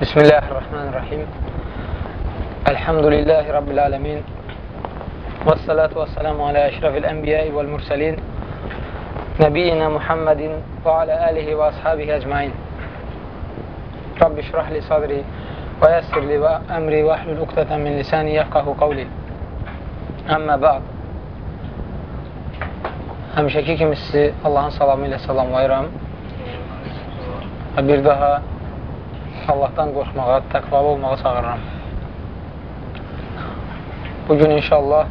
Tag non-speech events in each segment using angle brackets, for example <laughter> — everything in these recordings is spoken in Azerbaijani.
Bismillahirrahmanirrahim. Elhamdülillahi Rabbil alemin. Və salatu və salamu alə əşrafil ənbiyəi vəl mürsəlin. Nəbiyyina Muhammedin və alə əlihi və ashabihi əcmain. Rabbi şirahli sadri və yəssirli və əmri və əhlül uqtətən min lisani yəfqahu qavli. Əmmə bə'd. Həmişəki kimi sizi Allahın salamı ilə salamlayıram. Və bir daha Allahdan qorxmağa, təqvalı olmağa çağırıram. Bugün inşallah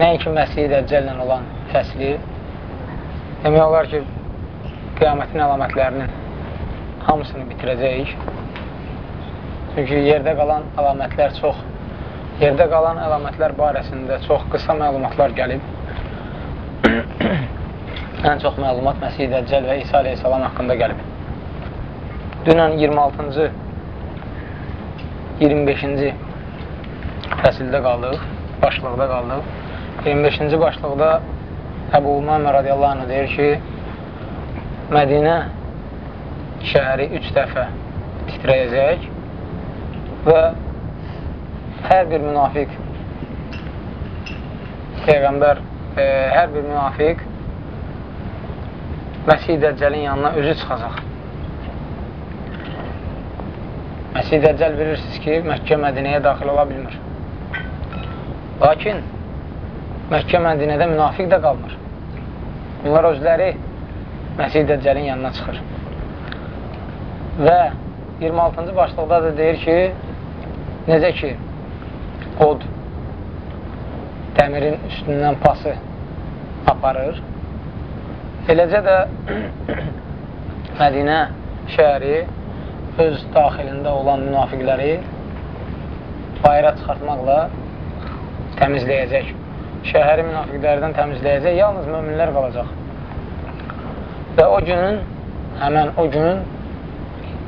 nəinki Məsih Dəccəllə olan fəsli demək olar ki, qiyamətin əlamətlərinin hamısını bitirəcəyik. Çünki yerdə qalan əlamətlər çox Yerdə qalan əlamətlər barəsində çox qısa məlumatlar gəlib. <coughs> Ən çox məlumat Məsih Dəccəl və İsa aleyhissalam haqqında gəlib. Dünən 26-cı 25-ci fəsildə qaldıq, başlıqda qaldıq. 25-ci başlıqda Əbu Umamə radiyallahu anh deyir ki, Mədinə şəhəri üç dəfə titrəyəcək və hər bir münafiq Peyğəmbər e, hər bir münafiq Məsih Dəccəlin yanına özü çıxacaq. Məsih Dəccəl bilirsiniz ki, Məkkə Mədinəyə daxil ola bilmir. Lakin Məkkə Mədinədə münafiq də qalmır. Bunlar özləri Məsih Dəccəlin yanına çıxır. Və 26-cı başlıqda da deyir ki, necə ki, od dəmirin üstündən pası aparır. Eləcə də <clears throat> Mədinə şəhəri öz daxilində olan münafiqləri bayra çıxartmaqla təmizləyəcək. Şəhəri münafiqlərdən təmizləyəcək, yalnız möminlər qalacaq. Və o günün, həmən o gün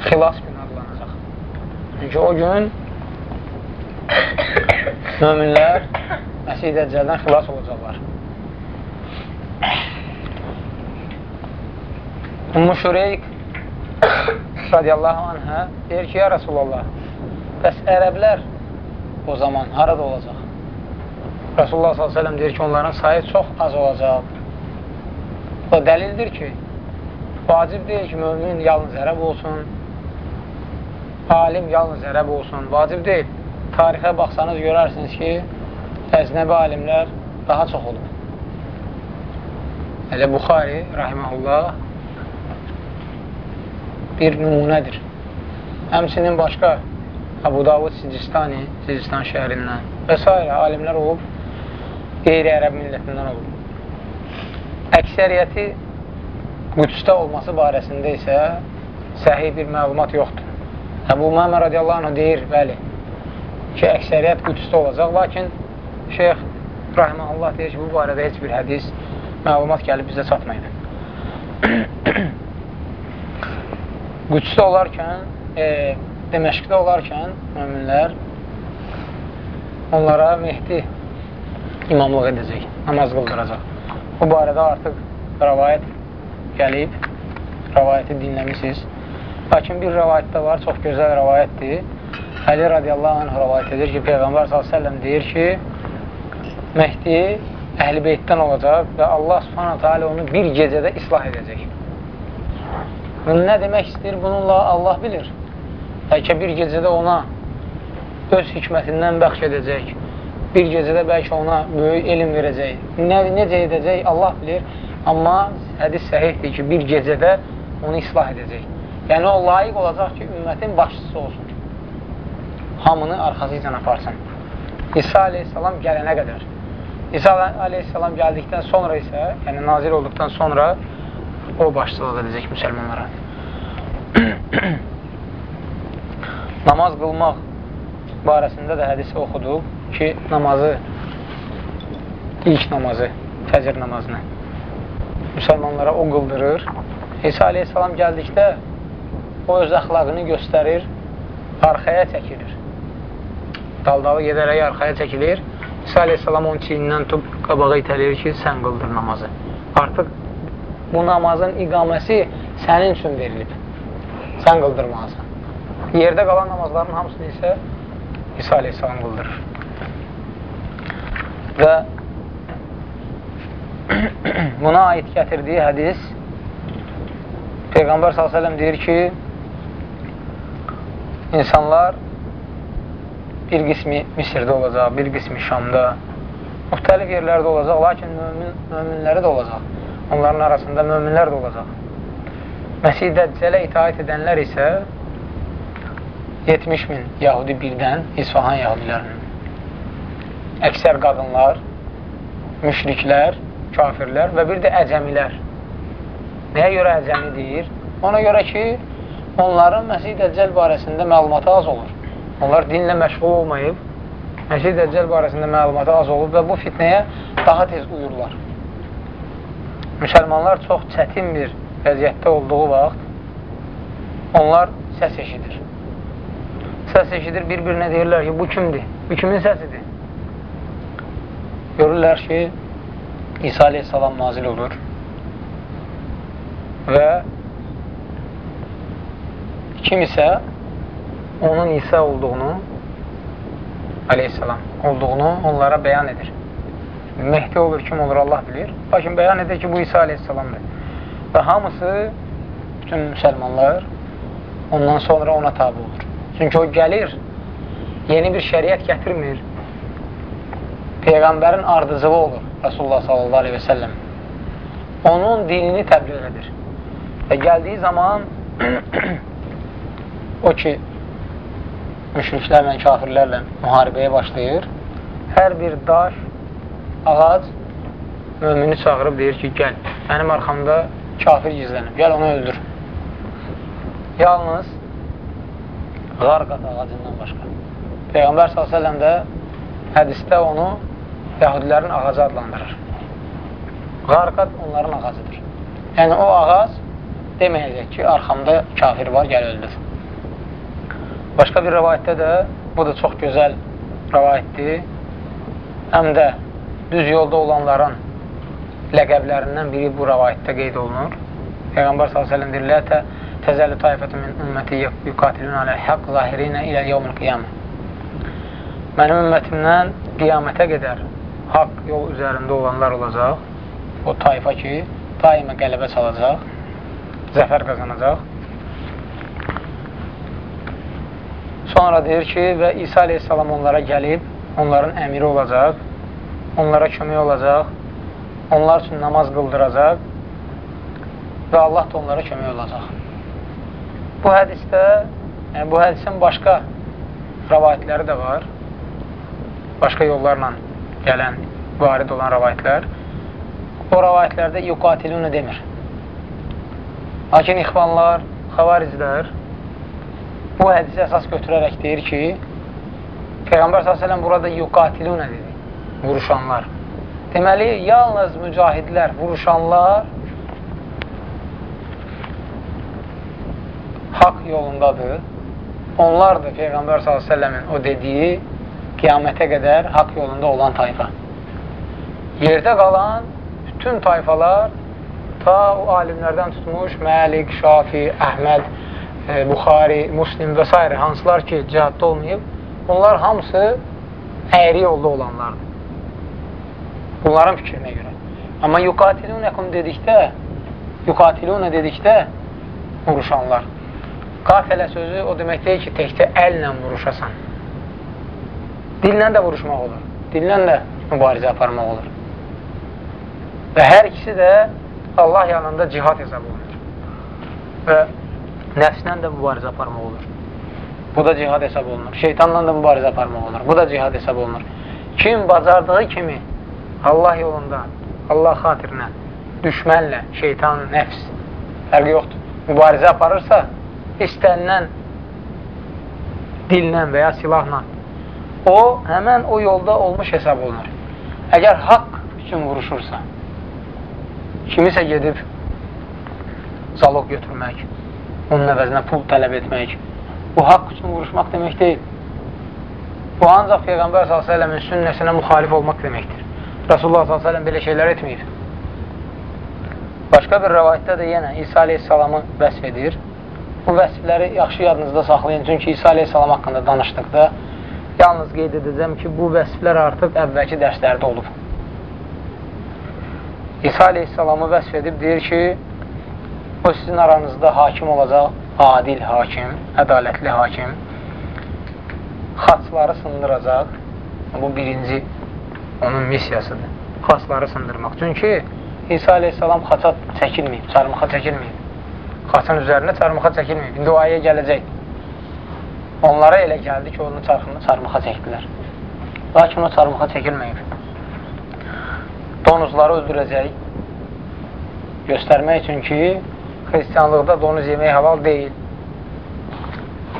xilas günü adlanacaq. Çünki o gün <coughs> möminlər Məsih Dəccəldən xilas olacaqlar. Ümmü Şureyk <coughs> radiyallahu anhə deyir ki, ya Rasulallah, bəs ərəblər o zaman harada olacaq? Rasulullah s.ə.v deyir ki, onların sayı çox az olacaq. O dəlildir ki, vacib deyil ki, mömin yalnız ərəb olsun, alim yalnız ərəb olsun, vacib deyil. Tarixə baxsanız görərsiniz ki, əznəbi alimlər daha çox olub. Elə Buxari, rahiməhullah, bir nümunədir. Həmsinin başqa Abu Davud Sicistani, Sicistan şəhərindən və s. alimlər olub, qeyri-ərəb millətindən olub. Əksəriyyəti Qüdsdə olması barəsində isə səhih bir məlumat yoxdur. Əbu Məmə radiyallahu anh deyir, bəli, ki, əksəriyyət Qüdsdə olacaq, lakin Şeyx Rahiməllah deyir ki, bu barədə heç bir hədis, məlumat gəlib bizə çatmaydı. <clears throat> Qüdsdə olarkən, e, Deməşqdə olarkən müminlər onlara Mehdi imamlıq edəcək, namaz qıldıracaq. Bu barədə artıq rəvayət gəlib, rəvayəti dinləmişsiniz. Lakin bir rəvayət də var, çox gözəl rəvayətdir. Əli radiyallahu anh rəvayət edir ki, Peyğəmbər s.ə.v deyir ki, Məhdi əhl-i beytdən olacaq və Allah subhanətə alə onu bir gecədə islah edəcək. Nə demək istəyir? Bununla Allah bilir. Bəlkə bir gecədə ona öz hikmətindən bəxş edəcək. Bir gecədə bəlkə ona böyük elm verəcək. Nə, necə edəcək? Allah bilir. Amma hədis səhihdir ki, bir gecədə onu islah edəcək. Yəni, o layiq olacaq ki, ümmətin başçısı olsun. Hamını arxası ilə aparsın. İsa aleyhissalam gələnə qədər. İsa aleyhissalam gəldikdən sonra isə, yəni nazil olduqdan sonra o başçılıq edəcək müsəlmanlara. <clears throat> Namaz qılmaq barəsində də hədisi oxuduq ki, namazı, ilk namazı, fəcr namazını müsəlmanlara o qıldırır. İsa aleyhissalam gəldikdə o öz əxlaqını göstərir, arxaya çəkilir. Daldalı gedərək arxaya çəkilir. İsa aleyhissalam onun çiynindən tub qabağa itələyir ki, sən qıldır namazı. Artıq bu namazın iqaməsi sənin üçün verilib. sən qıldırmalısan. Yerdə qalan namazların hamısını isə İsa aleyhissalam qıldırır. Və <clears throat> buna aid gətirdiyi hədis Peyğəmbər s.ə.v deyir ki, insanlar bir qismi Misirdə olacaq, bir qismi Şamda, müxtəlif yerlərdə olacaq, lakin mömin, möminləri də olacaq. Onların arasında möminlər də olacaq. Məsih Dəccələ itaət edənlər isə 70 min Yahudi birdən İsfahan Yahudilərinin. Əksər qadınlar, müşriklər, kafirlər və bir də əcəmilər. Nəyə görə əcəmi deyir? Ona görə ki, onların Məsih Dəccəl barəsində məlumatı az olur. Onlar dinlə məşğul olmayıb, Məsih Dəccəl barəsində məlumatı az olub və bu fitnəyə daha tez uyurlar. Müsəlmanlar çox çətin bir vəziyyətdə olduğu vaxt onlar səs eşidir. Səs eşidir, bir-birinə deyirlər ki, bu kimdir? Bu kimin səsidir? Görürlər ki, İsa aleyhissalam nazil olur və kim isə onun İsa olduğunu aleyhissalam olduğunu onlara bəyan edir. Mehdi olur, kim olur Allah bilir. Lakin bəyan edir ki, bu İsa aleyhissalamdır. Və hamısı, bütün müsəlmanlar ondan sonra ona tabi olur. Çünki o gəlir, yeni bir şəriət gətirmir. Peyğəmbərin ardıcılı olur Rasulullah sallallahu aleyhi və səlləm. Onun dinini təbliğ edir. Və gəldiyi zaman <clears throat> o ki, müşriklərlə, kafirlərlə müharibəyə başlayır. Hər bir daş, ağac mömini çağırıb deyir ki, gəl, mənim arxamda kafir gizlənib, gəl onu öldür. Yalnız qarqat ağacından başqa. Peyğəmbər s.ə.v də hədistə onu Yahudilərin ağacı adlandırır. Qarqat onların ağacıdır. Yəni, o ağac deməyəcək ki, arxamda kafir var, gəl öldür. Başqa bir rəvayətdə də, bu da çox gözəl rəvayətdir, həm də düz yolda olanların ləqəblərindən biri bu rəvayətdə qeyd olunur. Peyğəmbər s.ə.v deyir, Lətə təzəli tayfətə min ümməti yuqatilun aləl haqq zahirinə ilə yevmül qiyamə. Mənim ümmətimdən qiyamətə qədər haqq yol üzərində olanlar olacaq. O tayfa ki, daimə qələbə çalacaq, zəfər qazanacaq. Sonra deyir ki, və İsa aleyhissalam onlara gəlib, onların əmiri olacaq, onlara kömək olacaq, onlar üçün namaz qıldıracaq və Allah da onlara kömək olacaq. Bu hədisdə, yəni bu hədisin başqa rəvayətləri də var, başqa yollarla gələn, varid olan rəvayətlər. O rəvayətlərdə yuqatilunə demir. Lakin ixvanlar, xavariclər, bu hədisi əsas götürərək deyir ki, Peyğəmbər s.ə.v burada yuqatilunə dedi, vuruşanlar. Deməli, yalnız mücahidlər, vuruşanlar haqq yolundadır. Onlar da Peyğəmbər s.ə.v-in o dediyi qiyamətə qədər haqq yolunda olan tayfa. Yerdə qalan bütün tayfalar ta o alimlərdən tutmuş Məlik, Şafi, Əhməd, e, Buxari, Muslim və s. hansılar ki, cihadda olmayıb, bunlar hamısı əyri yolda olanlardır. Bunların fikrinə görə. Amma yuqatilunəkum dedikdə, yuqatilunə dedikdə vuruşanlar. Qafilə sözü o demək deyil ki, təkcə əllə vuruşasan. Dillə də vuruşmaq olur. Dillə də mübarizə aparmaq olur. Və hər ikisi də Allah yanında cihad hesab olunur. Və Nəfslə də mübarizə aparmaq olur. Bu da cihad hesab olunur. Şeytanla da mübarizə aparmaq olur. Bu da cihad hesab olunur. Kim bacardığı kimi Allah yolunda, Allah xatirinə, düşmənlə, şeytan, nəfs, fərqi yoxdur. Mübarizə aparırsa, istənilən dillə və ya silahla o, həmən o yolda olmuş hesab olunur. Əgər haqq üçün vuruşursa, kimisə gedib zalog götürmək, onun əvəzinə pul tələb etmək, bu haqq üçün vuruşmaq demək deyil. Bu ancaq Peyğəmbər s.ə.v-in sünnəsinə müxalif olmaq deməkdir. Rasulullah s.ə.v belə şeylər etməyir. Başqa bir rəvayətdə də yenə İsa aleyhissalamı vəsf edir. Bu vəsifləri yaxşı yadınızda saxlayın. Çünki İsa aleyhissalam haqqında danışdıqda yalnız qeyd edəcəm ki, bu vəsiflər artıq əvvəlki dərslərdə olub. İsa aleyhissalamı vəsf edib deyir ki, o sizin aranızda hakim olacaq, adil hakim, ədalətli hakim, xaçları sındıracaq. Bu birinci onun missiyasıdır. Xaçları sındırmaq. Çünki İsa aleyhissalam xaça çəkilməyib, çarmıxa çəkilməyib. Xaçın üzərinə çarmıxa çəkilməyib. İndi o aya gələcək. Onlara elə gəldi ki, onun çarxını çarmıxa çəkdilər. Lakin o çarmıxa çəkilməyib. Donuzları öldürəcək. Göstərmək üçün ki, xristiyanlıqda donuz yemək halal deyil.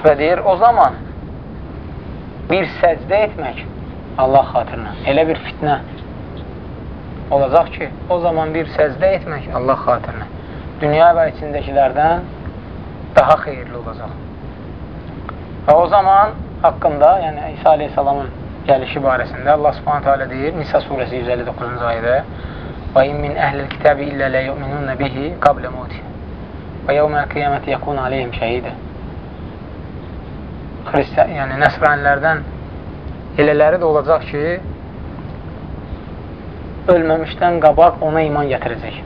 Və deyir, o zaman bir səcdə etmək Allah xatirinə, elə bir fitnə olacaq ki, o zaman bir səcdə etmək Allah xatirinə. Dünya və içindəkilərdən daha xeyirli olacaq. Və o zaman haqqında, yəni İsa aleyhissalamın gəlişi barəsində Allah subhanətə alə deyir, Nisa surəsi 159-cu ayədə Və in min əhlil kitəbi illə lə yu'minunə bihi qablə muti və yevmə qiyaməti yəkun aleyhim şəhidə Xristiyan, yəni nəsranilərdən elələri də olacaq ki, ölməmişdən qabaq ona iman gətirəcək.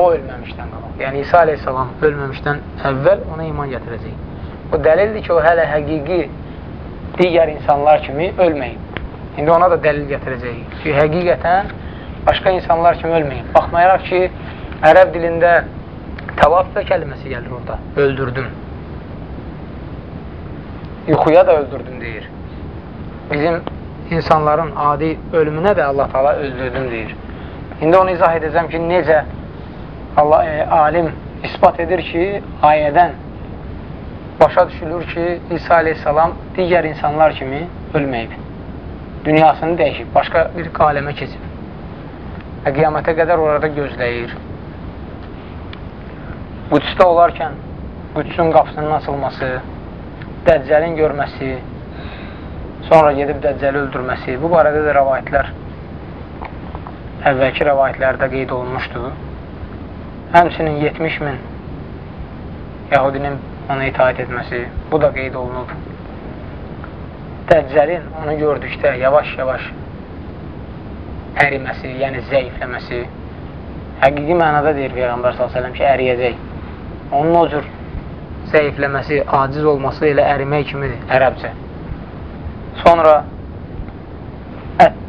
O ölməmişdən qabaq. Yəni, İsa aleyhissalam ölməmişdən əvvəl ona iman gətirəcək. Bu dəlildir ki, o hələ həqiqi digər insanlar kimi ölməyib. İndi ona da dəlil gətirəcəyik ki, həqiqətən başqa insanlar kimi ölməyib. Baxmayaraq ki, ərəb dilində təvafda kəlməsi gəlir orada. Öldürdüm. Yuxuya da öldürdüm deyir. Bizim insanların adi ölümünə də Allah Taala öldürdüm deyir. İndi onu izah edəcəm ki, necə Allah e, alim ispat edir ki, ayədən başa düşülür ki, İsa aleyhissalam digər insanlar kimi ölməyib. Dünyasını dəyişib, başqa bir aləmə keçib. Və qiyamətə qədər orada gözləyir. Qüdsdə olarkən Qüdsün qapısının açılması, Dəccəlin görməsi, sonra gedib Dəccəli öldürməsi, bu barədə də rəvayətlər əvvəlki rəvayətlərdə qeyd olunmuşdur. Həmsinin 70 min Yahudinin ona itaat etməsi, bu da qeyd olunub. Dəccəlin onu gördükdə yavaş-yavaş əriməsi, yəni zəifləməsi, həqiqi mənada deyir Peyğəmbər s.ə.v ki, əriyəcək. Onun o cür zəifləməsi, aciz olması elə ərimək kimidir ərəbcə. Sonra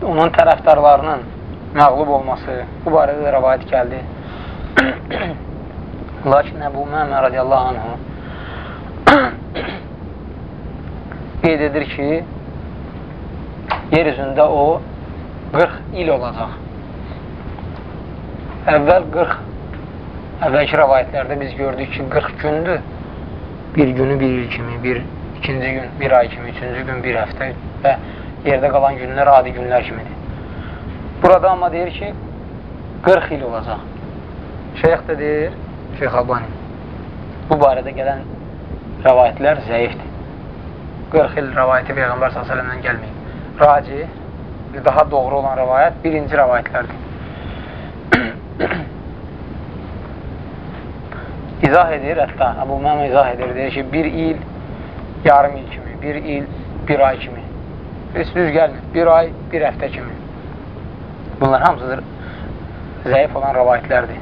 onun tərəfdarlarının məğlub olması, bu barədə də rəvayət gəldi. <coughs> Lakin Əbu Məmə radiyallahu anhu <coughs> qeyd edir ki, yer üzündə o 40 il olacaq. Əvvəl 40 əvvəlki rəvayətlərdə biz gördük ki, 40 gündür. Bir günü bir il kimi, bir ikinci gün bir ay kimi, üçüncü gün bir həftə və yerdə qalan günlər adi günlər kimidir. Burada amma deyir ki, 40 il olacaq. Şeyx də deyir, Şeyx Albani, bu barədə gələn rəvayətlər zəifdir. 40 il rəvayəti Peyğəmbər s.ə.v-dən gəlməyib. Raci, daha doğru olan rəvayət birinci rəvayətlərdir. <clears throat> izah edir, hətta Əbu Məmə izah edir, deyir ki, bir il yarım il kimi, bir il bir ay kimi. Heç düz gəlmir, bir ay, bir həftə kimi. Bunlar hamısıdır zəif olan rəvayətlərdir.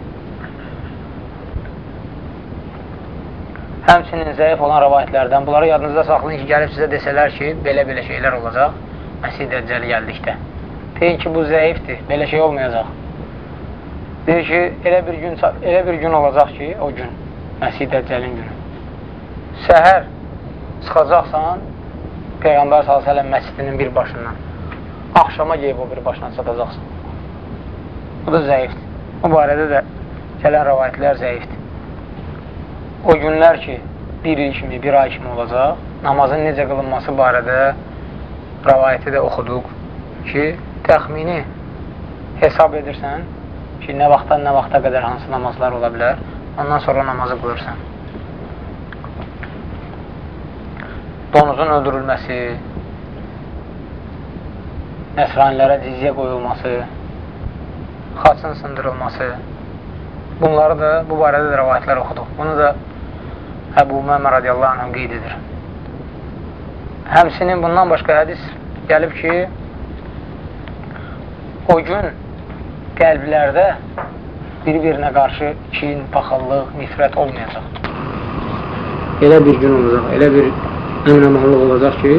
Həmçinin zəif olan rəvayətlərdən bunları yadınızda saxlayın ki, gəlib sizə desələr ki, belə-belə şeylər olacaq Məsih Dəccəli gəldikdə. Deyin ki, bu zəifdir, belə şey olmayacaq. Deyir ki, elə bir gün, elə bir gün olacaq ki, o gün Məsih Dəccəlin günü. Səhər çıxacaqsan Peyğəmbər s.ə.v məscidinin bir başından. Axşama geyib o bir başına çatacaqsan. Bu da zəifdir. Bu barədə də gələn rəvayətlər zəifdir. O günlər ki, bir il kimi, bir ay kimi olacaq, namazın necə qılınması barədə rəvayəti də oxuduq ki, təxmini hesab edirsən ki, nə vaxtdan nə vaxta qədər hansı namazlar ola bilər ondan sonra namazı qılırsan. Donuzun öldürülməsi, nəsranilərə cizyə qoyulması, xaçın sındırılması, bunları da bu barədə də rəvayətlər oxuduq. Bunu da Əbu Məmə radiyallahu anh qeyd edir. Həmsinin bundan başqa hədis gəlib ki, o gün qəlblərdə bir-birinə qarşı kin, paxallıq, nifrət olmayacaq. Elə bir gün olacaq, elə bir əminəmanlıq olacaq ki,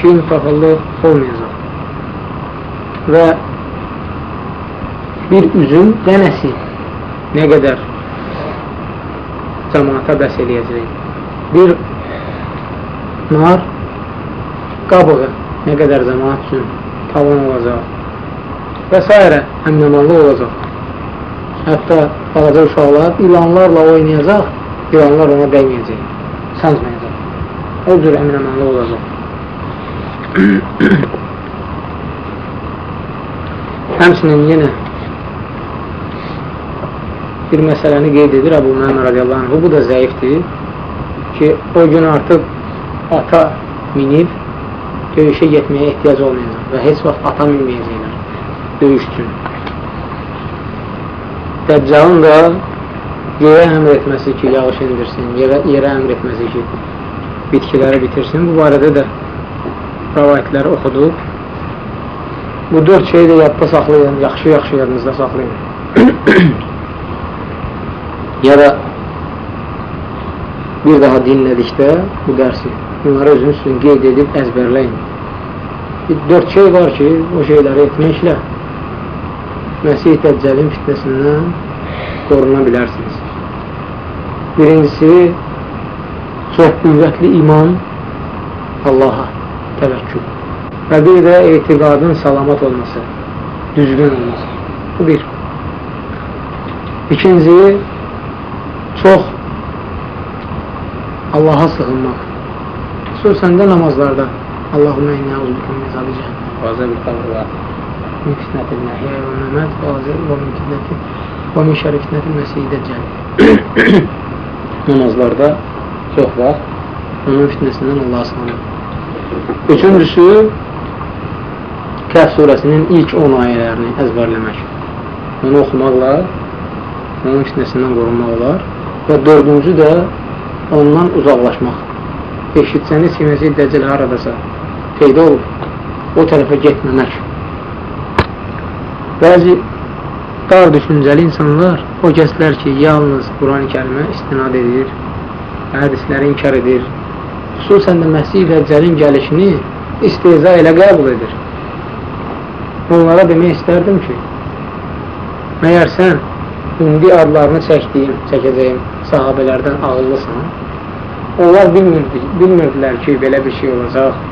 kin, paxallıq olmayacaq. Və bir üzüm dənəsi nə qədər cəmaata bəs eləyəcək. Bir nar qabığı nə qədər cəmaat üçün tavan olacaq və s. əmnəmanlı olacaq. Hətta balaca uşaqlar ilanlarla oynayacaq, ilanlar ona dəyməyəcək, sancmayacaq. O cür əmnəmanlı olacaq. <coughs> Həmsinin yenə bir məsələni qeyd edir Əbu Məhəmə radiyallahu anh. Bu da zəifdir ki, o gün artıq ata minib döyüşə getməyə ehtiyac olmayacaq və heç vaxt ata minməyəcəklər döyüş üçün. Dəccalın da yerə əmr etməsi ki, yağış indirsin, yerə, yerə əmr etməsi ki, bitkiləri bitirsin. Bu barədə də rəvayətləri oxuduq. Bu dörd şeyi də yadda saxlayın, yaxşı-yaxşı yadınızda saxlayın. <clears throat> ya da bir daha dinlədikdə bu dərsi bunları özünüz üçün qeyd edib əzbərləyin. Dörd şey var ki, o şeyləri etməklə Məsih Dəccəlin fitnəsindən qoruna bilərsiniz. Birincisi, çox qüvvətli iman Allaha təvəkkül və bir də etiqadın salamat olması, düzgün olması. Bu bir. İkinci, çox Allaha sığınmaq. Xüsusən də namazlarda Allahümə inni əuzubikə min əzabi cəhənnəm və əzabil qabr və min fitnətil məhyə və məmət və min şəri fitnətil məsihi dəccəl namazlarda çox vaxt onun fitnəsindən Allaha sığınır. Üçüncüsü Kəhv surəsinin ilk 10 ayələrini əzbərləmək. Onu oxumaqla onun fitnəsindən qorunmaq olar. Və dördüncü də ondan uzaqlaşmaq. Eşitsəniz ki, Məsih Dəccəl haradasa peyda olub, o tərəfə getməmək. Bəzi dar düşüncəli insanlar o kəslər ki, yalnız Quran-ı kərimə istinad edir, hədisləri inkar edir, xüsusən də Məsih Dəccəlin gəlişini isteza ilə qəbul edir. Onlara demək istərdim ki, məyər sən indi adlarını çəkdiyim, çəkəcəyim sahabələrdən ağıllısan. Onlar bilmirdi, bilmirdilər ki, belə bir şey olacaq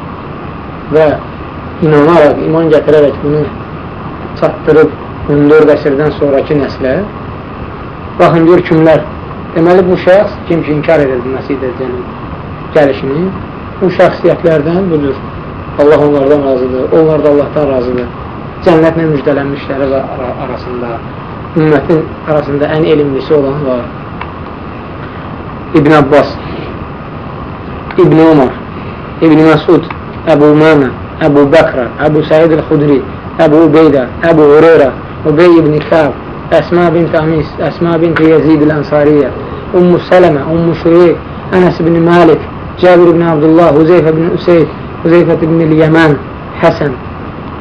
və inanaraq, iman gətirərək bunu çatdırıb 14 əsrdən sonraki nəslə baxın, gör kimlər. Deməli bu şəxs kim ki inkar edirdi Məsih Dəccəlin gəlişini? Bu şəxsiyyətlərdən budur. Allah onlardan razıdır, onlar da Allahdan razıdır. Cənnətlə müjdələnmişləri və arasında ümmətin arasında ən elmlisi olan var. İbn Abbas, İbn Umar, İbn Məsud, Əbu Məmə, Əbu Bəkra, Əbu Səid el-Xudri, Əbu Ubeydə, Əbu Hureyra, Ubey ibn Kəb, Əsma bint Amis, Əsma bint Yezid el-Ənsariyyə, Ummu Sələmə, Ummu Şureyk, Ənəs ibn Malik, Cabir ibn Abdullah, Huzeyfə ibn Üseyd, Huzeyfət ibn Yəmən, Həsən,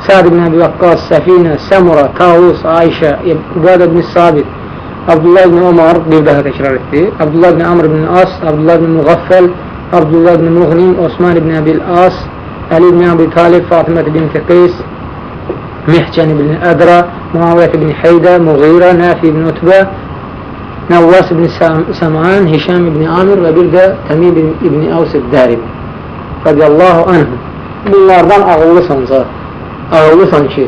Səd ibn Əbi Vaqqas, Səfinə, Səmura, Tavus, Ayşə, Ubadə ibn Sabit, Abdullah ibn Omar bir daha təkrar etdi. Abdullah ibn Amr ibn As, Abdullah ibn Muğaffəl, Abdullah ibn Muğnim, Osman ibn Əbil As, Əli ibn Abi Talib, Fatimət ibn Qeys, Mihcən ibn Ədra, Muaviyyət ibn Heydə, Muğira, Nəfi ibn Utbə, Nəvvas ibn Səman, Hişam ibn Amir və bir də Təmib ibn Əvs Dərib radiyallahu anhum. Bunlardan ağıllısansa, ağıllısan ki,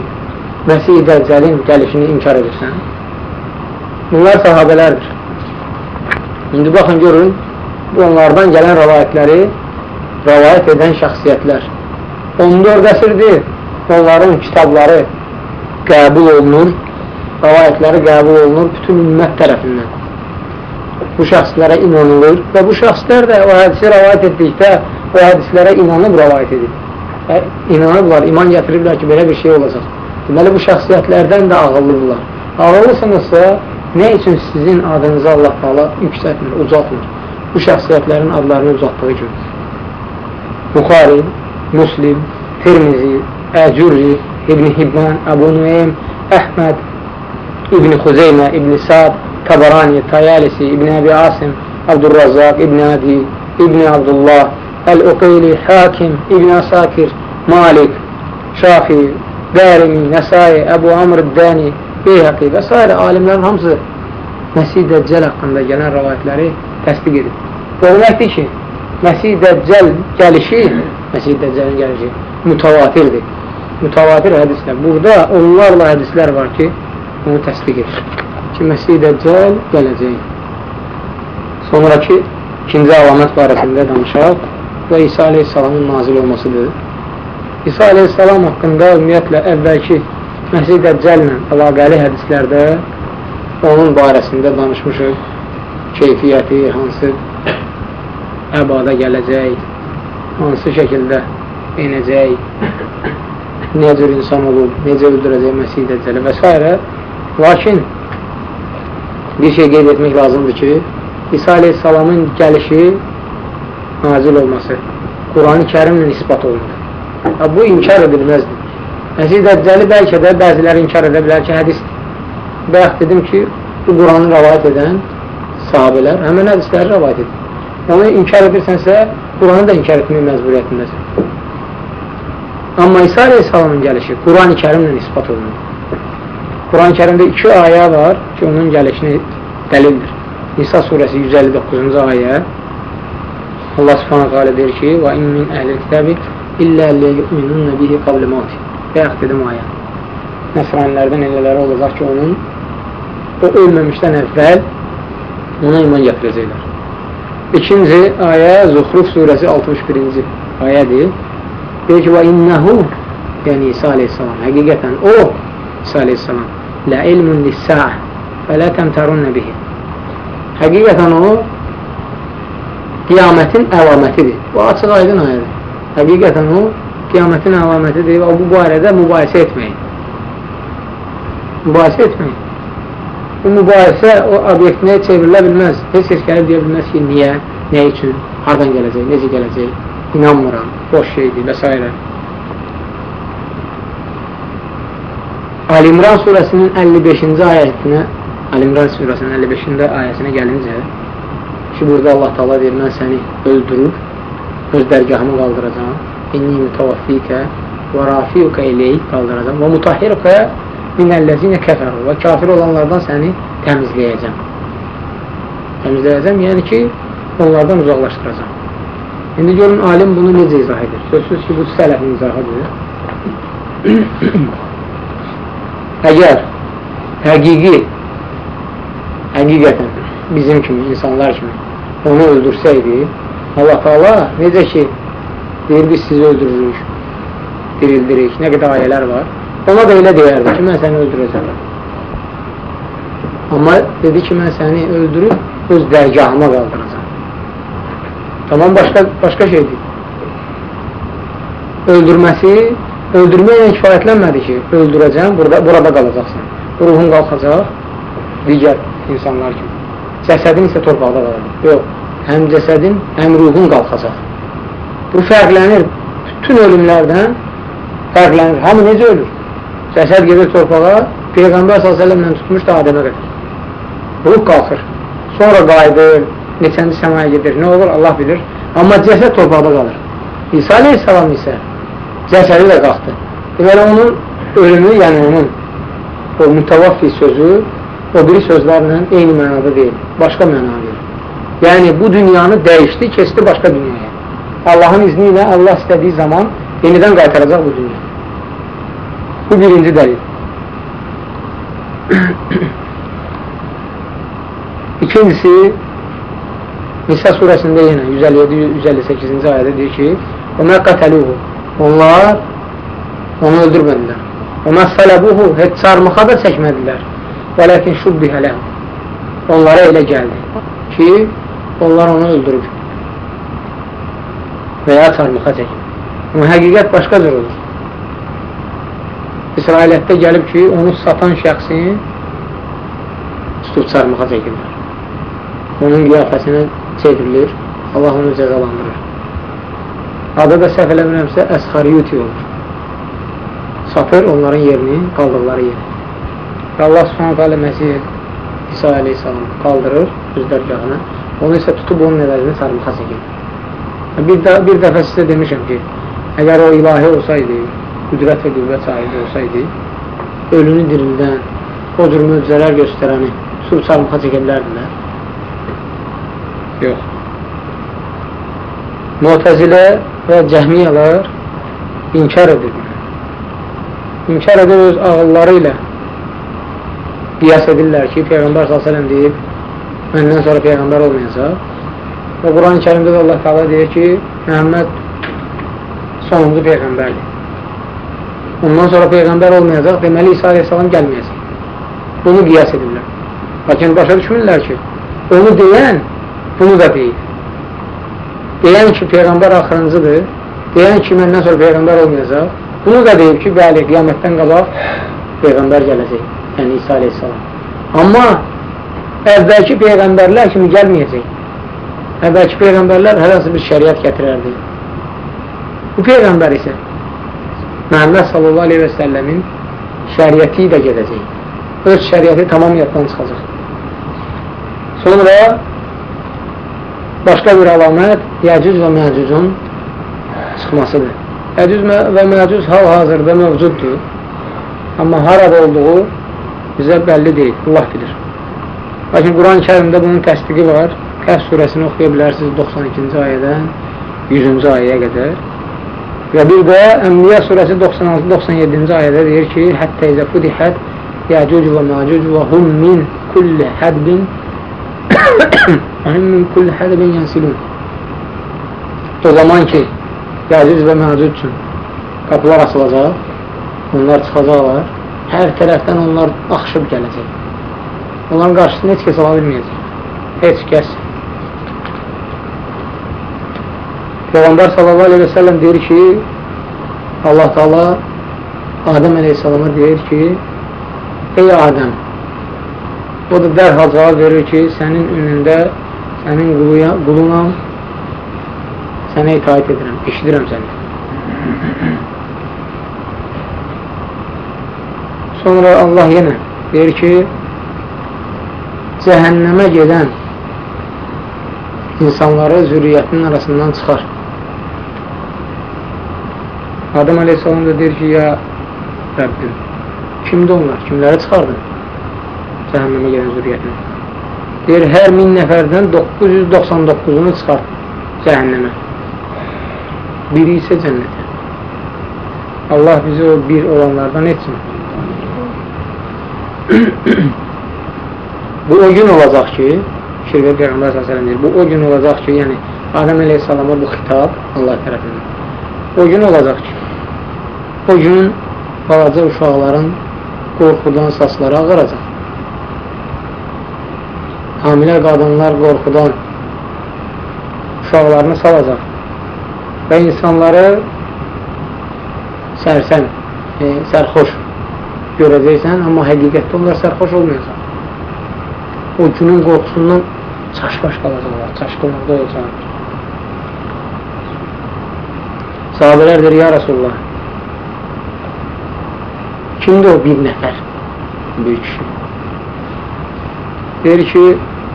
Məsih Dəccəlin gəlişini inkar edirsən. Bunlar sahabələrdir. İndi baxın, görün, bu onlardan gələn rəvayətləri rəvayət edən şəxsiyyətlər. 14 əsrdir, onların kitabları qəbul olunur, rəvayətləri qəbul olunur bütün ümmət tərəfindən. Bu şəxslərə inanılır və bu şəxslər də o hədisi rəvayət etdikdə o hədislərə inanıb rəvayət edir inanıblar, iman gətiriblər ki, belə bir şey olacaq. Deməli, bu şəxsiyyətlərdən də ağıllıdırlar. Ağıllısınızsa, nə üçün sizin adınızı Allah Taala yüksəltmir, ucaltmır? Bu şəxsiyyətlərin adlarını uzatdığı kimi. Buxari, Muslim, Tirmizi, Əcurri, İbn Hibban, Əbu Nueym, Əhməd, İbn Xuzeymə, İbn Sad, Tabarani, Tayalisi, İbn Əbi Asim, Abdurrazaq, İbn Adi, İbn Abdullah, Əl-Uqeyli, Hakim, İbn Asakir, Malik, Şafi, Dərimi, Nəsai, Əbu Amr Dəni, Beyhəqi və s. alimlərin hamısı Məsih Dəccəl haqqında gələn rəvayətləri təsdiq edib. Bu deməkdir ki, Məsih Dəccəl gəlişi, Məsih Dəccəlin gəlişi mütəvatirdir. Mütəvatir hədislər. Burada onlarla hədislər var ki, onu təsdiq edir. Ki, Məsih Dəccəl gələcək. Sonraki ikinci əlamət barəsində danışaq və İsa aleyhissalamın nazil olmasıdır. İsa aleyhissalam haqqında ümumiyyətlə əvvəlki Məsih Dəccəllə əlaqəli hədislərdə onun barəsində danışmışıq. Keyfiyyəti, hansı əbada gələcək, hansı şəkildə inəcək, nə cür insan olub, necə öldürəcək Məsih Dəccəli və s. Lakin bir şey qeyd etmək lazımdır ki, İsa aleyhissalamın gəlişi nazil olması Quran-ı kərimlə ispat olunur. Bu inkar edilməzdir. Məsih Dəccəli bəlkə də bəziləri inkar edə bilər ki, hədisdir. Bayaq dedim ki, bu Quranı rəvayət edən sahabələr həmən hədisləri rəvayət edir. Onu inkar edirsənsə, Quranı da inkar etmək məcburiyyətindəsən. Amma İsa Aleyhisselamın gəlişi Quran-ı kərimlə ispat olunur. Quran-ı kərimdə iki ayə var ki, onun gəlişini dəlildir. Nisa surəsi 159-cu ayə Allah subhanahu teala deyir ki və in min əhlil kitəbi illə liyu'minunna bihi qabli mauti Bayaq dedim ayə. Nəsranilərdən elələri olacaq ki, onun o ölməmişdən əvvəl ona iman gətirəcəklər. İkinci ayə Zuhruf surəsi 61-ci ayədir. Deyir ki, və innəhu yəni İsa aleyhissalam, həqiqətən o İsa aleyhissalam lə ilmun lissə və lə təmtərunnə bihi həqiqətən o qiyamətin əlamətidir. Bu açıq aydın ayədir. Həqiqətən o qiyamətin əlamətidir və bu barədə mübahisə etməyin. Mübahisə etməyin bu mübahisə o obyektinə çevrilə bilməz. Heç heç gəlib deyə bilməz ki, niyə, nə üçün, hardan gələcək, necə gələcək, inanmıram, boş şeydir və s. Alimran surəsinin 55-ci ayətinə Alimran surəsinin 55-ci ayəsinə gəlincə ki, burada Allah taala deyir, mən səni öldürüb öz dərgahımı qaldıracam. İnni mütəvaffikə və rafiuka ileyk qaldıracam və mutahhiruka minəlləzinə kəfəru və kafir olanlardan səni təmizləyəcəm. Təmizləyəcəm, yəni ki, onlardan uzaqlaşdıracam. İndi görün, alim bunu necə izah edir? Sözsüz ki, bu sələfin izahıdır. Əgər həqiqi, həqiqətən bizim kimi, insanlar kimi onu öldürsəydi, Allah Taala necə ki, deyir, biz sizi öldürürük, dirildirik, nə qədər ayələr var, Ona da elə deyərdi ki, mən səni öldürəcəm. Amma dedi ki, mən səni öldürüb öz dərgahıma qaldıracam. Tamam, başqa, başqa şeydir. Öldürməsi, öldürməklə kifayətlənmədi ki, öldürəcəm, burada, burada qalacaqsan. Ruhun qalxacaq, digər insanlar kimi. Cəsədin isə torpaqda qalacaq. Yox, həm cəsədin, həm ruhun qalxacaq. Bu fərqlənir bütün ölümlərdən fərqlənir. Hamı necə ölür? Cəsəd gedir torpağa, Peyğəmbər s.ə.v-lə tutmuşdu Adəmə qədər. Ruh qalxır. Sonra qayıdır, neçənci səmaya gedir. Nə olur Allah bilir. Amma cəsəd torpaqda qalır. İsa aleyhissalam isə cəsədi də qalxdı. Deməli, onun ölümü, yəni onun o mütəvaffi sözü o biri sözlərlə eyni mənada deyil, başqa mənada deyil. Yəni, bu dünyanı dəyişdi, keçdi başqa dünyaya. Allahın izni ilə Allah istədiyi zaman yenidən qaytaracaq bu dünya. Bu birinci dəlil. <clears throat> İkincisi, Nisa surəsində yenə 157-158-ci ayədə deyir ki, Ona qətəluhu, onlar onu öldürmədilər. Ona sələbuhu, heç sarmıxa da çəkmədilər. Və ləkin şubbihələ, onlara elə gəldi ki, onlar onu öldürüb və ya sarmıxa çəkib. Amma həqiqət başqa cür olur. İsrailiyyətdə gəlib ki, onu satan şəxsin tutub sarmıxa çəkirlər. Onun qiyafəsini çevrilir, Allah onu cəzalandırır. Adı da səhv eləmirəmsə Əsxariyuti olur. Satır onların yerini, qaldıqları yeri. Və Allah subhanət hələ Məsih İsa aleyhissalam qaldırır öz dərgahına. Onu isə tutub onun əvəzini sarmıxa çəkir. Bir, də, bir dəfə sizə demişəm ki, əgər o ilahi olsaydı, qüdrət və qüvvət sahibi olsaydı, ölünü dirildən, o cür möcüzələr göstərəni tutub sarmıxa çəkə bilərdilər. Yox. Mu'təzilə və cəhmiyyələr inkar edir. İnkar edir öz ağılları ilə qiyas edirlər ki, Peyğəmbər s.ə.v deyib, məndən sonra Peyğəmbər olmayacaq. Və Quran-ı kərimdə də Allah Teala deyir ki, Məhəmməd sonuncu Peyğəmbərdir. Ondan sonra Peyğəmbər olmayacaq, deməli İsa aleyhissalam gəlməyəcək. Bunu qiyas edirlər. Lakin başa düşmürlər ki, onu deyən bunu da deyir. Deyən ki, Peyğəmbər axırıncıdır, deyən ki, məndən sonra Peyğəmbər olmayacaq, bunu da deyib ki, bəli, qiyamətdən qabaq Peyğəmbər gələcək, yəni İsa aleyhissalam. Amma əvvəlki Peyğəmbərlər kimi gəlməyəcək. Əvvəlki Peyğəmbərlər hər hansı bir şəriət gətirərdi. Bu Peyğəmbər isə Məhəmməd sallallahu aleyhi və səlləmin şəriəti ilə gedəcək. Öz şəriəti tamam yaddan çıxacaq. Sonra başqa bir əlamət Yəcüz və Məcüzün çıxmasıdır. Yəcüz və Məcüz hal-hazırda mövcuddur. Amma harada olduğu bizə bəlli deyil, Allah bilir. Lakin Quran-ı kərimdə bunun təsdiqi var. Qəhv surəsini oxuya bilərsiniz 92-ci ayədən 100-cü ayəyə qədər. Və bir də Əmniyə surəsi 96-97-ci ayədə deyir ki, Həttə izə fudihət Yəcüc və Məcüc və hum min kulli hədbin <coughs> min kulli hədbin yənsilun O zaman ki, Yəcüc və Məcüc üçün qapılar açılacaq, onlar çıxacaqlar, hər tərəfdən onlar axışıb gələcək. Onların qarşısında heç kəs ala bilməyəcək. Heç kəs. Peyğəmbər sallallahu aleyhi və səlləm deyir ki, Allah Taala Adəm əleyhissalama deyir ki, ey Adəm, o da dərhal cavab verir ki, sənin önündə, sənin quluya, qulunam, sənə itaət edirəm, eşidirəm səni. Sonra Allah yenə deyir ki, cəhənnəmə gedən insanları zürriyyətinin arasından çıxar. Adam Aleyhisselam da deyir ki, ya Rəbbim, kimdir onlar? Kimləri çıxardın? Cəhənnəmə gələn zürriyyətini. Deyir, hər min nəfərdən 999-unu çıxart cəhənnəmə. Biri isə cənnətə. Allah bizi o bir olanlardan etsin. bu o gün olacaq ki, Şirvə Peyğəmbər s.ə.v deyir, bu o gün olacaq ki, yəni Adəm əleyhissalama bu xitab Allah tərəfindən. O gün olacaq ki, o gün balaca uşaqların qorxudan saçları ağaracaq. Hamilə qadınlar qorxudan uşaqlarını salacaq və insanları sərsəm, e, sərxoş görəcəksən, amma həqiqətdə onlar sərxoş olmayacaq. O günün qorxusundan çaşbaş qalacaqlar, çaşqınlıqda olacaqlar. Sahabələr deyir, ya Rasulullah, kimdir o bir nəfər? Böyük kişi. Deyir ki,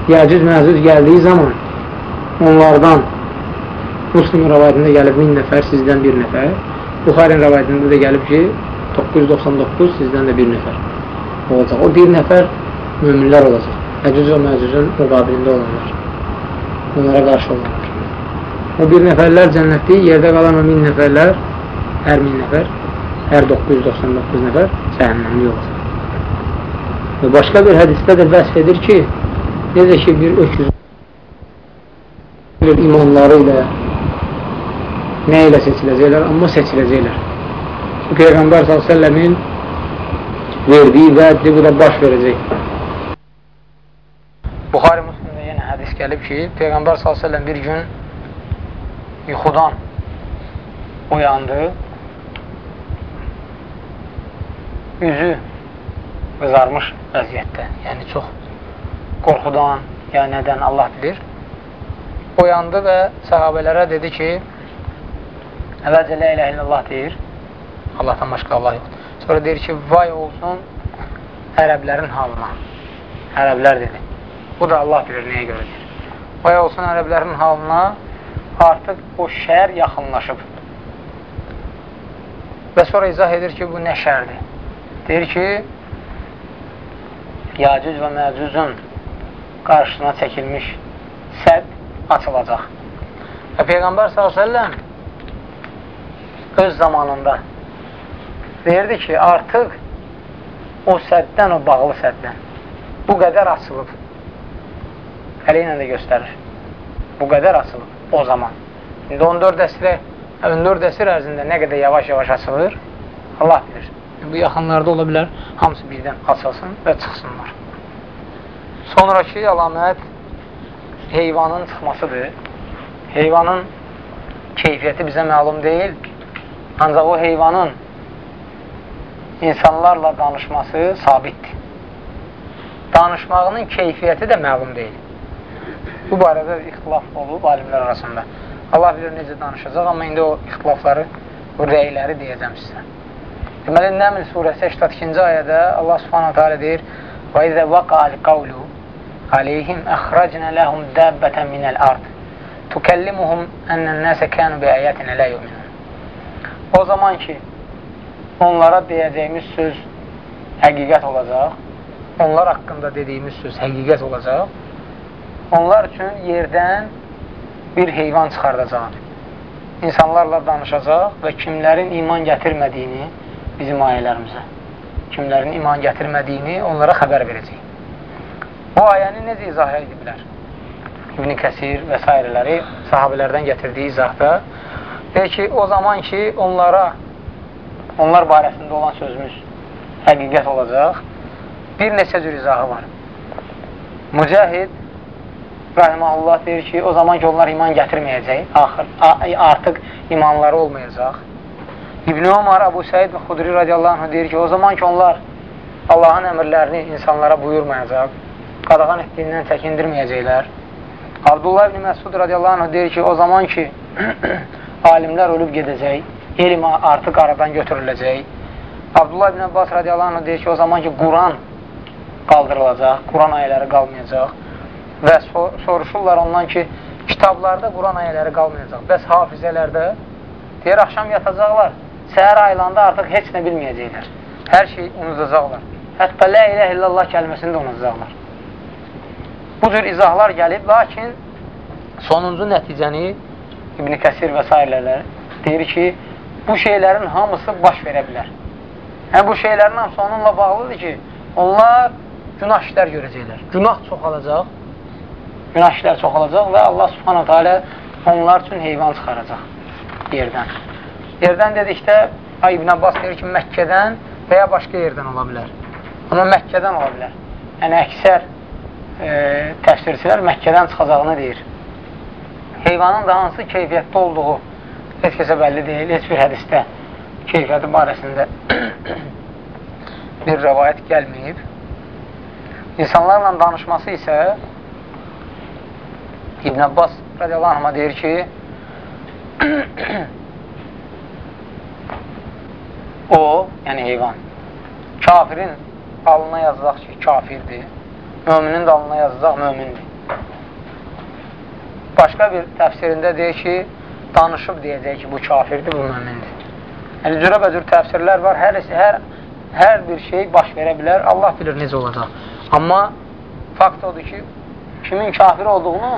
Yəcüz Məcüz gəldiyi zaman onlardan Müslümin rəvayətində gəlib 1000 nəfər, sizdən bir nəfər. Buxarin rəvayətində də gəlib ki, 999 sizdən də bir nəfər olacaq. O bir nəfər müminlər olacaq. Əcüz və məcüzün müqabilində olanlar. Onlara qarşı olanlar. O bir nəfərlər cənnətli, yerdə qalan o min nəfərlər, hər min nəfər, hər 999 nəfər cəhənnəmli olacaq. Və başqa bir hədisdə də vəsf edir ki, necə ki bir öküz imanları ilə nə ilə seçiləcəklər, amma seçiləcəklər. Peyğəmbər s.ə.v-in verdiyi vəddir, bu da baş verəcək. Buxari Müslimdə yenə hədis gəlib ki, Peyğəmbər s.ə.v bir gün yuxudan uyandı, üzü qızarmış vəziyyətdə, yəni çox qorxudan, ya nədən Allah bilir. Oyandı və sahabələrə dedi ki, əvvəlcə lə ilə illallah deyir, Allahdan başqa Allah yoxdur. Sonra deyir ki, vay olsun ərəblərin halına. Ərəblər dedi. Bu da Allah bilir nəyə görə deyir. Vay olsun ərəblərin halına artıq o şər yaxınlaşıb. Və sonra izah edir ki, bu nə şərdir? Deyir ki, Yacüc və Məcücün qarşısına çəkilmiş sədd açılacaq. Və Peyğəmbər s.ə.v öz zamanında deyirdi ki, artıq o səddən, o bağlı səddən bu qədər açılıb. Əli ilə də göstərir. Bu qədər açılıb o zaman. İndi 14 əsrə 14 əsr ərzində nə qədər yavaş-yavaş açılır, Allah bilir. Bu yaxınlarda ola bilər, hamısı birdən açılsın və çıxsınlar. Sonraki əlamət heyvanın çıxmasıdır. Heyvanın keyfiyyəti bizə məlum deyil, ancaq o heyvanın insanlarla danışması sabitdir. Danışmağının keyfiyyəti də məlum deyil. Bu barədə ixtilaf olub alimlər arasında. Allah bilir necə danışacaq, amma indi o ixtilafları, bu rəyləri deyəcəm sizə. Deməli, Nəml surəsi 82-ci ayədə Allah subhanahu teala deyir Və izə vəqəl qavlu aleyhim əxracnə ləhum dəbbətən minəl ard tükəllimuhum ənən nəsə kənu bi əyətinə lə yuminun O zaman ki, onlara deyəcəyimiz söz həqiqət olacaq, onlar haqqında dediyimiz söz həqiqət olacaq, onlar üçün yerdən bir heyvan çıxardacaq. İnsanlarla danışacaq və kimlərin iman gətirmədiyini bizim ayələrimizə, kimlərin iman gətirmədiyini onlara xəbər verəcək. Bu ayəni necə izah ediblər? İbn-i Kəsir və s. sahabələrdən gətirdiyi izahda deyir ki, o zaman ki, onlara onlar barəsində olan sözümüz həqiqət olacaq, bir neçə cür izahı var. Mücahid Rahiməhullah deyir ki, o zaman ki, onlar iman gətirməyəcək, axır, artıq imanları olmayacaq. İbn-i Omar, Abu Səid və Xudri radiyallahu anh deyir ki, o zaman ki, onlar Allahın əmrlərini insanlara buyurmayacaq, qadağan etdiyindən çəkindirməyəcəklər. Abdullah ibn Məsud radiyallahu anh deyir ki, o zaman ki, <clears throat> alimlər ölüb gedəcək, elm artıq aradan götürüləcək. Abdullah ibn Abbas radiyallahu anh deyir ki, o zaman ki, Quran qaldırılacaq, Quran ayələri qalmayacaq və soruşurlar ondan ki, kitablarda Quran ayələri qalmayacaq. Bəs hafizələrdə deyir, axşam yatacaqlar, səhər ayılanda artıq heç nə bilməyəcəklər. Hər şey unudacaqlar. Hətta lə ilə illallah kəlməsini də unudacaqlar. Bu cür izahlar gəlib, lakin sonuncu nəticəni İbn-i Kəsir və s. deyir ki, bu şeylərin hamısı baş verə bilər. Hə, bu şeylərin hamısı onunla bağlıdır ki, onlar günah işlər görəcəklər. Günah çoxalacaq, günah işlər çoxalacaq və Allah subhanahu teala onlar üçün heyvan çıxaracaq yerdən. Yerdən dedikdə, İbn Abbas deyir ki, Məkkədən və ya başqa yerdən ola bilər. Amma Məkkədən ola bilər. Yəni, əksər e, təfsirçilər Məkkədən çıxacağını deyir. Heyvanın da hansı keyfiyyətdə olduğu heç kəsə bəlli deyil, heç bir hədisdə keyfiyyəti barəsində <coughs> bir rəvayət gəlməyib. İnsanlarla danışması isə İbn Abbas radiyallahu anh'a deyir ki <coughs> o, yəni heyvan kafirin alına yazacaq ki, kafirdir. Möminin də alına yazacaq, mömindir. Başqa bir təfsirində deyir ki, danışıb deyəcək ki, bu kafirdir, bu mümindir. Yəni, cürəbəcür təfsirlər var, hər, hər, hər bir şey baş verə bilər, Allah bilir necə olacaq. Amma fakt odur ki, kimin kafir olduğunu,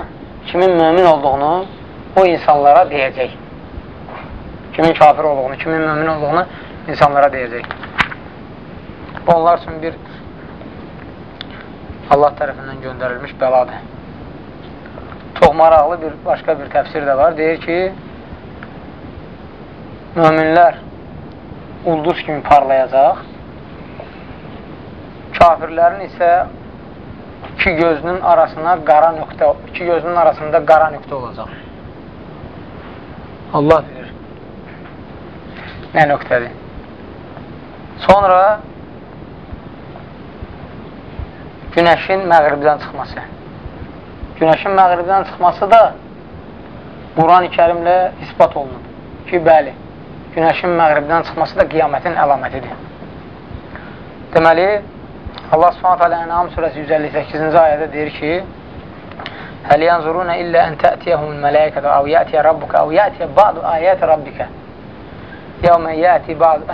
kimin mümin olduğunu o insanlara deyəcək. Kimin kafir olduğunu, kimin mümin olduğunu insanlara deyəcək. Onlar üçün bir Allah tərəfindən göndərilmiş bəladır. Çox maraqlı bir başqa bir təfsir də var. Deyir ki, möminlər ulduz kimi parlayacaq. Kafirlərin isə iki gözünün arasına qara nöqtə, iki gözünün arasında qara nöqtə olacaq. Allah bilir. Nə nöqtədir? Sonra günəşin məğribdən çıxması. Günəşin məğribdən çıxması da Quran-ı kərimlə ispat olunub ki, bəli, günəşin məğribdən çıxması da qiyamətin əlamətidir. Deməli, Allah subhanət hələ Ənam surəsi 158-ci ayədə deyir ki, Həl yanzuruna illə ən tə'tiyəhumul mələkətə əv yətiyə rabbuka əv yətiyə ba'du ayəti rabbikə yəvmə yəti ba'du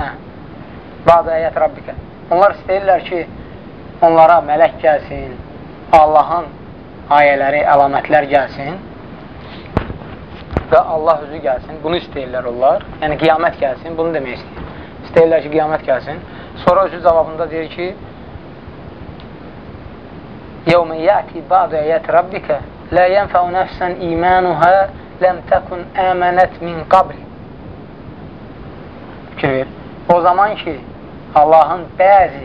ayəti rabbikə Onlar istəyirlər ki, onlara mələk gəlsin, Allahın ayələri, əlamətlər gəlsin və Allah özü gəlsin. Bunu istəyirlər onlar. Yəni, qiyamət gəlsin. Bunu demək istəyir. İstəyirlər ki, qiyamət gəlsin. Sonra özü cavabında deyir ki, يَوْمَ يَأْتِ بَعْدُ اَيَاتِ رَبِّكَ لَا يَنْفَعُ نَفْسًا اِيمَانُهَا لَمْ تَكُنْ آمَنَتْ مِنْ قَبْلِ Fikir ver. O zaman ki, Allahın bəzi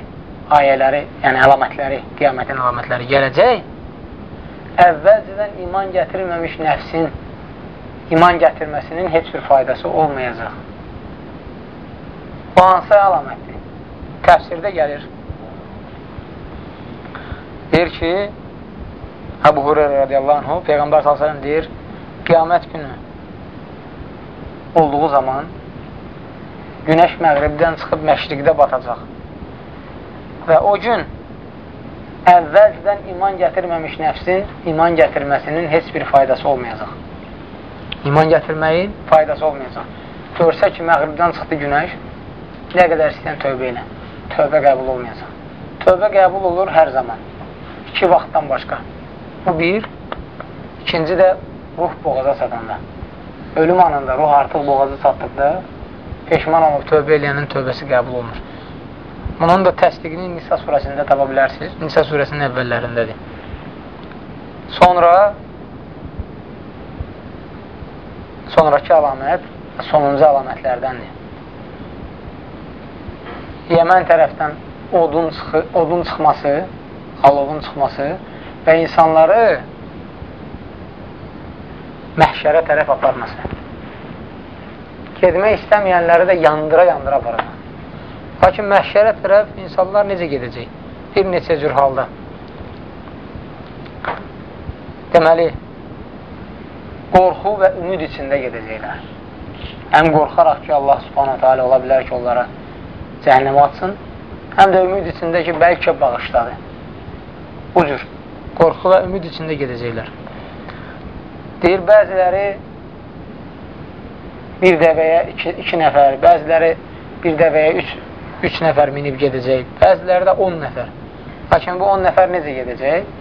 ayələri, yəni əlamətləri, qiyamətin əlamətləri gələcək, əvvəlcədən iman gətirməmiş nəfsin iman gətirməsinin heç bir faydası olmayacaq. Bu hansı əlamətdir? Təfsirdə gəlir. Deyir ki, Əbu Hureyra radiyallahu anhu, Peyğəmbər s.ə.v deyir, qiyamət günü olduğu zaman günəş məğribdən çıxıb məşriqdə batacaq. Və o gün əvvəldən iman gətirməmiş nəfsin iman gətirməsinin heç bir faydası olmayacaq. İman gətirməyin faydası olmayacaq. Görsə ki, məğribdən çıxdı günəş, nə qədər istəyən tövbə ilə. Tövbə qəbul olmayacaq. Tövbə qəbul olur hər zaman. İki vaxtdan başqa. Bu bir. İkinci də ruh boğaza çatanda. Ölüm anında ruh artıq boğazı çatdıqda peşman olub tövbə eləyənin tövbəsi qəbul olunur. Bunun da təsdiqini Nisa surəsində tapa bilərsiniz. Nisa surəsinin əvvəllərindədir. Sonra sonraki əlamət sonuncu əlamətlərdəndir. Yəmən tərəfdən odun, çıxı, odun çıxması, alovun çıxması və insanları məhşərə tərəf aparması. Gedmək istəməyənləri də yandıra-yandıra aparacaq. Lakin məhşərə tərəf insanlar necə gedəcək? Bir neçə cür halda. Deməli, qorxu və ümid içində gedəcəklər. Həm qorxaraq ki, Allah subhanətə alə ola bilər ki, onlara cəhənnəmə atsın, həm də ümid içində ki, bəlkə bağışladı. Bu cür qorxu və ümid içində gedəcəklər. Deyir, bəziləri bir dəvəyə iki, iki nəfər, bəziləri bir dəvəyə üç, üç nəfər minib gedəcək, bəziləri də on nəfər. Lakin bu on nəfər necə gedəcək?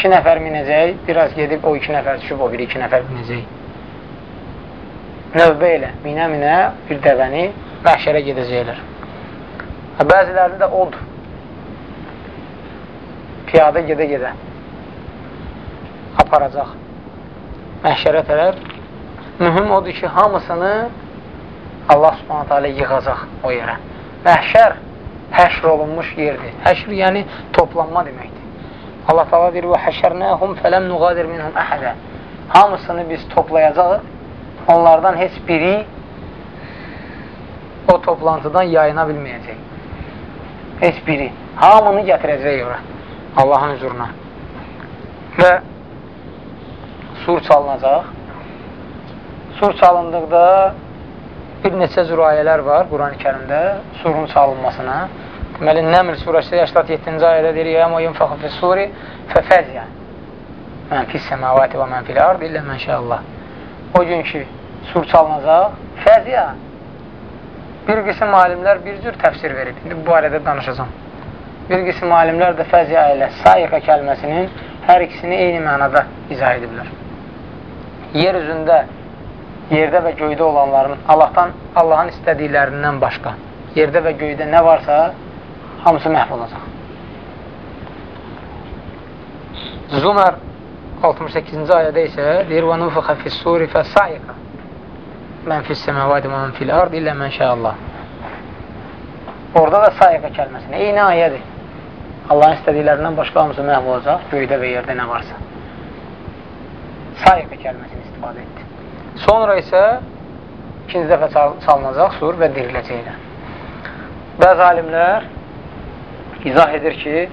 iki nəfər minəcək, biraz gedib o iki nəfər düşüb, o biri iki nəfər minəcək. Növbə ilə, minə-minə bir dəvəni məhşərə gedəcəklər. Bəzilərində də od. Piyada gedə-gedə aparacaq məhşərə tərəf. Mühüm odur ki, hamısını Allah subhanətə alə yığacaq o yerə. Məhşər həşr olunmuş yerdir. Həşr yəni toplanma deməkdir. Allah Taala deyir: "Və həşərnəhum fələm nuğadir minhum əhədə." Hamısını biz toplayacağıq. Onlardan heç biri o toplantıdan yayına bilməyəcək. Heç biri. Hamını gətirəcək ora. Allahın huzuruna. Və sur çalınacaq. Sur çalındıqda bir neçə cür ayələr var Quran-ı kərimdə surun çalınmasına. Deməli, Nəmr surəsi 87-ci ayədə deyir, Yəmə yunfəxu fissuri fəfəziyə mən fis səmavati və mən fil ard illə mən şəallah. O gün ki, sur çalınacaq, fəziyə bir qism alimlər bir cür təfsir verib. İndi bu barədə danışacağım. Bir qism alimlər də fəziyə ilə sayiqə kəlməsinin hər ikisini eyni mənada izah ediblər. Yer üzündə, yerdə və göydə olanların Allahdan, Allahın istədiklərindən başqa, yerdə və göydə nə varsa, hamısı məhv olacaq. Zumar 68-ci ayədə isə deyir və nufiqə fissuri fəsaiqə mən fissəməvədi və mən fil ard illə mən şəallah. Orada da saiqə kəlməsini, eyni ayədir. Allahın istədiklərindən başqa hamısı məhv olacaq, göydə və yerdə nə varsa. Saiqə kəlməsini istifadə etdi. Sonra isə ikinci dəfə çalınacaq sur və diriləcəklər. Bəzi alimlər izah edir ki,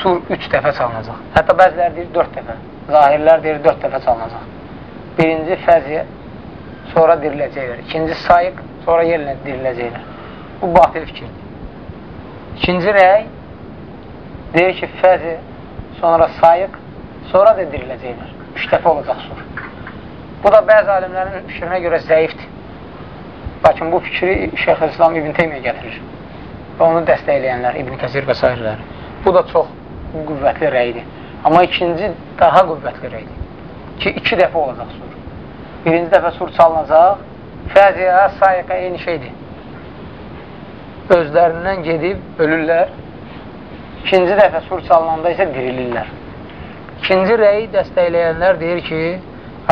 sur üç dəfə çalınacaq. Hətta bəziləri deyir dörd dəfə. Zahirlər deyir dörd dəfə çalınacaq. Birinci fəziyə, sonra diriləcəklər. İkinci sayıq, sonra yerlə diriləcəklər. Bu batil fikirdir. İkinci rəy deyir ki, fəzi, sonra sayıq, sonra da diriləcəklər. Üç dəfə olacaq sur. Bu da bəzi alimlərin fikrinə görə zəifdir. Lakin bu fikri Şeyx İslam İbn Teymiyyə gətirir. Və onu dəstəkləyənlər, İbn Kəsir və s. Bu da çox qüvvətli rəydir. Amma ikinci daha qüvvətli rəydir. Ki, iki dəfə olacaq sur. Birinci dəfə sur çalınacaq, fəziyə, sayiqə eyni şeydir. Özlərindən gedib ölürlər. İkinci dəfə sur çalınanda isə dirilirlər. İkinci rəyi dəstəkləyənlər deyir ki,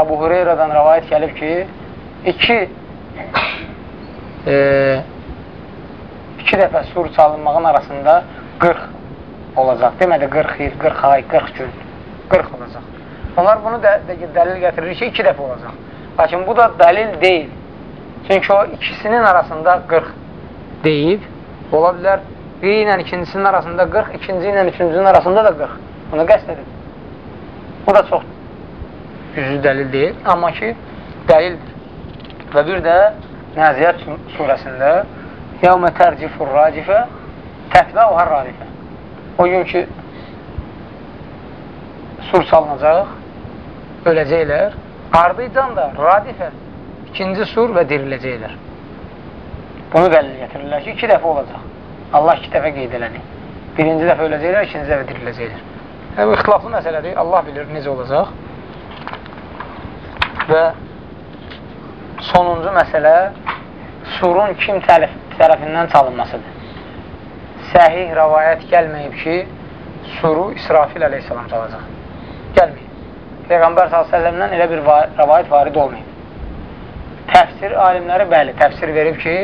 Əbu Hureyradan rəvayət gəlib ki, iki e, iki dəfə sur çalınmağın arasında 40 olacaq. Demədi 40 il, 40 ay, 40 gün, 40 olacaq. Onlar bunu də, də, dəlil gətirir ki, iki dəfə olacaq. Lakin bu da dəlil deyil. Çünki o ikisinin arasında 40 deyib, ola bilər biri ilə ikincisinin arasında 40, ikinci ilə üçüncünün arasında da 40. Bunu qəst edin. Bu da çox güclü dəlil deyil, amma ki, dəlildir. Və bir də Nəziyyət surəsində Yəvmə tərcifur racifə tətbə o hər radifə. O gün ki, sur salınacaq, öləcəklər, ardıycan da radifə, ikinci sur və diriləcəklər. Bunu dəlil gətirirlər ki, iki dəfə olacaq. Allah iki dəfə qeyd elədi. Birinci dəfə öləcəklər, ikinci dəfə diriləcəklər. Yəni, bu ixtilaflı məsələdir, Allah bilir necə olacaq. Və sonuncu məsələ surun kim tərəfindən çalınmasıdır. Səhih rəvayət gəlməyib ki, suru İsrafil əleyhissalam çalacaq. Gəlməyib. Peyğəmbər s.ə.v-dən elə bir rəvayət varid olmayıb. Təfsir alimləri bəli, təfsir verib ki,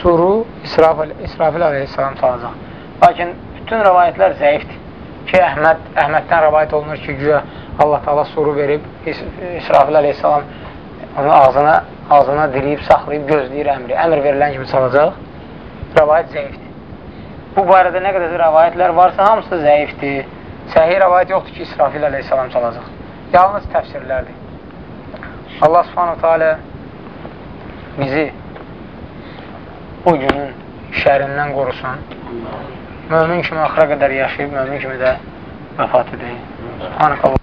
suru İsrafil, İsrafil əleyhissalam çalacaq. Lakin bütün rəvayətlər zəifdir. Ki, Əhməd, Əhməddən rəvayət olunur ki, güya Allah Taala suru verib, İsrafil əleyhissalam onu ağzına, ağzına diliyib, saxlayıb, gözləyir əmri. Əmr verilən kimi çalacaq. Rəvayət zəifdir. Bu barədə nə qədər rəvayətlər varsa, hamısı zəifdir. Səhih rəvayət yoxdur ki, İsrafil əleyhissalam çalacaq. Yalnız təfsirlərdir. Allah subhanahu teala bizi bu günün şərindən qorusun. Mömin kimi axıra qədər yaşayıb, mömin kimi də vəfat edəyik. Subhanək Allah.